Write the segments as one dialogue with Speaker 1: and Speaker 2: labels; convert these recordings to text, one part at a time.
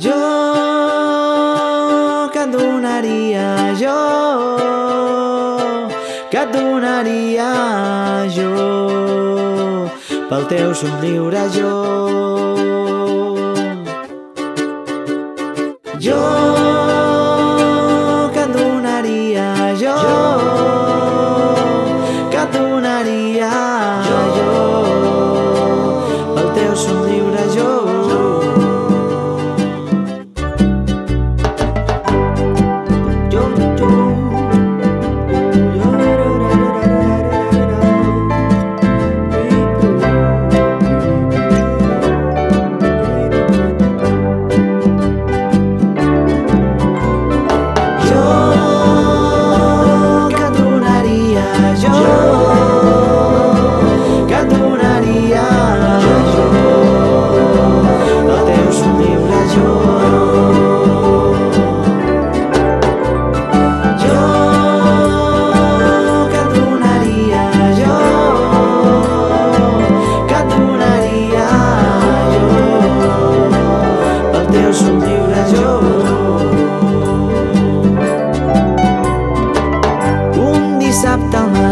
Speaker 1: Jo que et donaria jo que et donaria jo. Pel teu somriure jo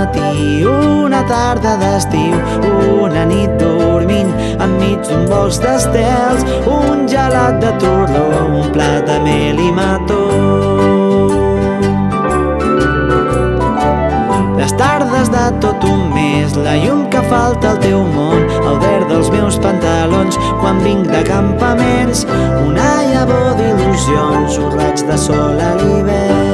Speaker 1: matí, una tarda d'estiu, una nit dormint enmig d'un bosc d'estels, un gelat de torló, un plat de mel i mató. Les tardes de tot un mes, la llum que falta al teu món, el verd dels meus pantalons, quan vinc de campaments, una llavor d'il·lusions, un raig de sol a l'hivern.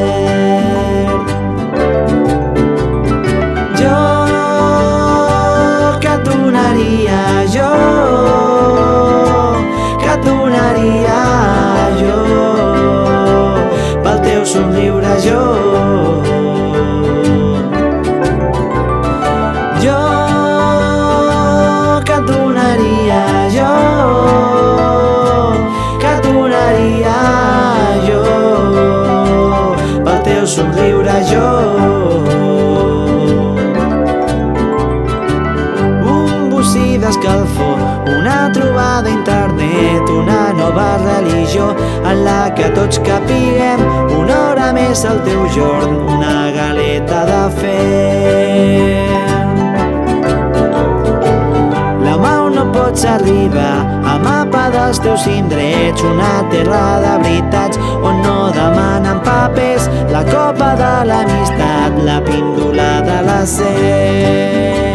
Speaker 1: Somriure jo que jo que jo pel teu jo un bocí d'escalfor, una trobada a una nova religió en la que tots capiguem més al teu jorn, una galeta de fer. La mà on no pots arribar, a mapa dels teus indrets, una terra de veritats on no demanen papers, la copa de l'amistat, la píndola de la set.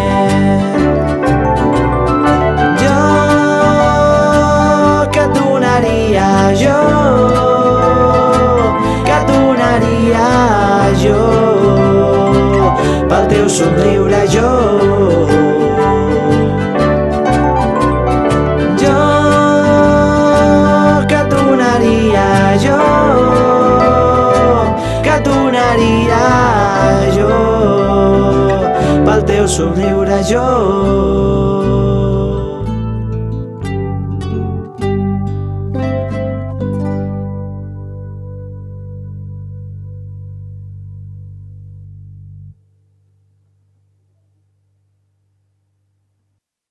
Speaker 1: Que donaria jo pel teu somriure jo